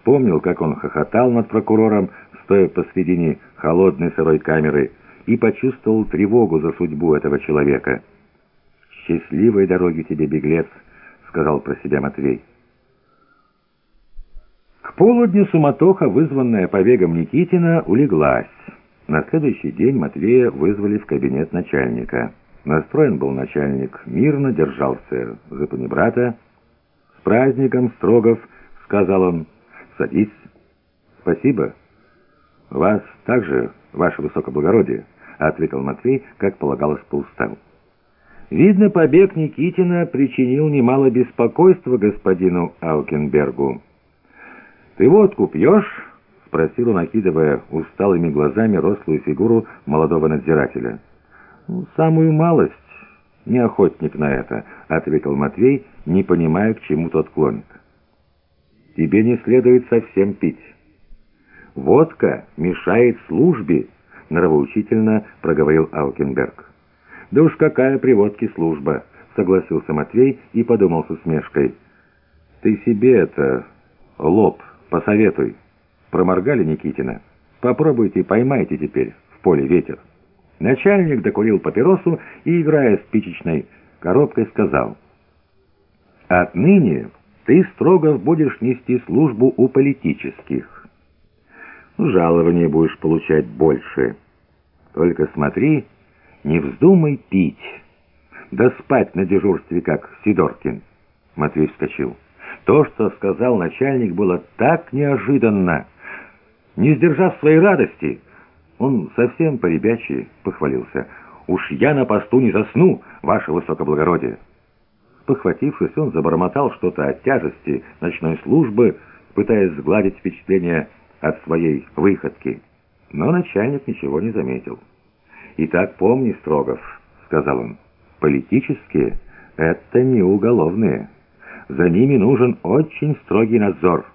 вспомнил, как он хохотал над прокурором, стоя посредине холодной сырой камеры, и почувствовал тревогу за судьбу этого человека. «Счастливой дороги тебе, беглец», — сказал про себя Матвей. К полудню суматоха, вызванная побегом Никитина, улеглась. На следующий день Матвея вызвали в кабинет начальника. Настроен был начальник мирно, держался за панибрата. «С праздником, Строгов!» — сказал он. «Садись». «Спасибо. Вас также, ваше высокоблагородие», — ответил Матвей, как полагалось по уставу. Видно, побег Никитина причинил немало беспокойства господину Аукенбергу. «Ты водку пьешь?» — спросил он, накидывая усталыми глазами рослую фигуру молодого надзирателя. «Ну, «Самую малость. Не охотник на это», — ответил Матвей, не понимая, к чему тот клонит. «Тебе не следует совсем пить. Водка мешает службе», — нравоучительно проговорил Аукенберг. «Да уж какая при водке служба», — согласился Матвей и подумал с усмешкой. «Ты себе это... лоб...» «Посоветуй». Проморгали Никитина. «Попробуйте, поймайте теперь в поле ветер». Начальник докурил папиросу и, играя спичечной коробкой, сказал. «Отныне ты, Строгов, будешь нести службу у политических. Жалование будешь получать больше. Только смотри, не вздумай пить. Да спать на дежурстве, как Сидоркин». Матвей вскочил. То, что сказал начальник, было так неожиданно. Не сдержав своей радости, он совсем по-ребячьи похвалился. «Уж я на посту не засну, ваше высокоблагородие!» Похватившись, он забормотал что-то о тяжести ночной службы, пытаясь сгладить впечатление от своей выходки. Но начальник ничего не заметил. «Итак, помни, Строгов», — сказал он, — «политические — это не уголовные». За ними нужен очень строгий надзор.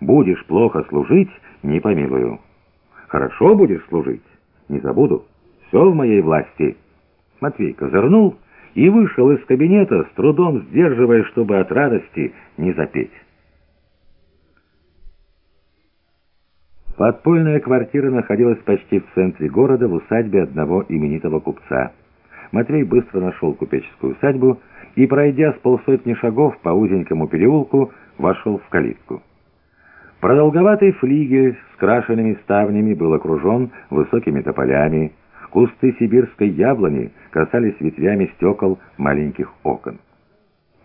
Будешь плохо служить — не помилую. Хорошо будешь служить — не забуду. Все в моей власти». Матвей козырнул и вышел из кабинета, с трудом сдерживая, чтобы от радости не запеть. Подпольная квартира находилась почти в центре города, в усадьбе одного именитого купца. Матвей быстро нашел купеческую усадьбу и, пройдя с полсотни шагов по узенькому переулку, вошел в калитку. Продолговатый флигель с крашенными ставнями был окружен высокими тополями. Кусты сибирской яблони касались ветвями стекол маленьких окон.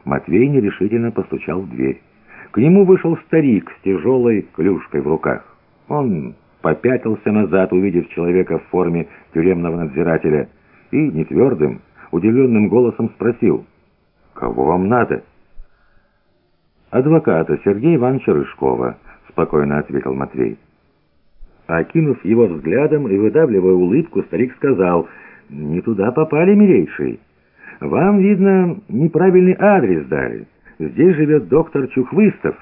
Матвей нерешительно постучал в дверь. К нему вышел старик с тяжелой клюшкой в руках. Он попятился назад, увидев человека в форме тюремного надзирателя, и нетвердым, удивленным голосом спросил, «Кого вам надо?» «Адвоката Сергея Ивановича Рыжкова», — спокойно ответил Матвей. Окинув его взглядом и выдавливая улыбку, старик сказал, «Не туда попали, милейший. Вам, видно, неправильный адрес дали. Здесь живет доктор Чухвыстов».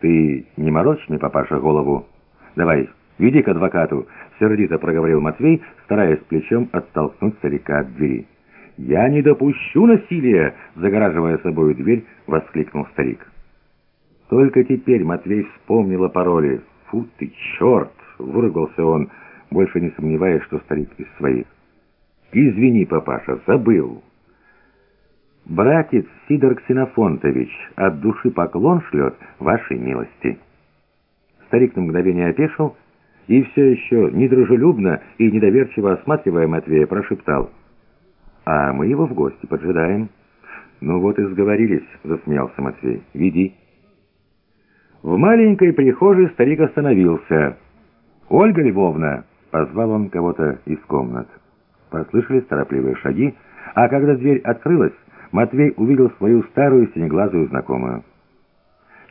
«Ты не морочь мне, папаша, голову. Давай, веди к адвокату», — сердито проговорил Матвей, стараясь плечом оттолкнуть старика от двери. «Я не допущу насилия!» — загораживая собою дверь, воскликнул старик. Только теперь Матвей вспомнил о пароле. «Фу ты, черт!» — выругался он, больше не сомневаясь, что старик из своих. «Извини, папаша, забыл». «Братец Сидор Ксенофонтович от души поклон шлет вашей милости». Старик на мгновение опешил и все еще недружелюбно и недоверчиво осматривая Матвея прошептал — а мы его в гости поджидаем». «Ну вот и сговорились», — засмеялся Матвей. «Веди». В маленькой прихожей старик остановился. «Ольга Львовна!» — позвал он кого-то из комнат. Послышались торопливые шаги, а когда дверь открылась, Матвей увидел свою старую синеглазую знакомую.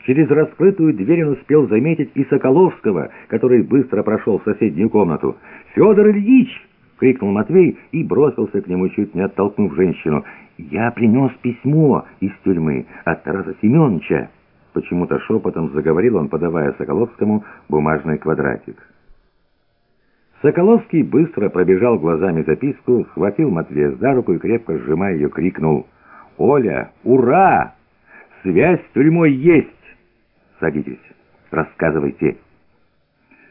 Через раскрытую дверь он успел заметить и Соколовского, который быстро прошел в соседнюю комнату. «Федор Ильич!» — крикнул Матвей и бросился к нему, чуть не оттолкнув женщину. «Я принес письмо из тюрьмы от Тараса Семеновича!» Почему-то шепотом заговорил он, подавая Соколовскому бумажный квадратик. Соколовский быстро пробежал глазами записку, схватил Матвея за руку и, крепко сжимая ее, крикнул «Оля, ура! Связь с тюрьмой есть! Садитесь!» Рассказывайте».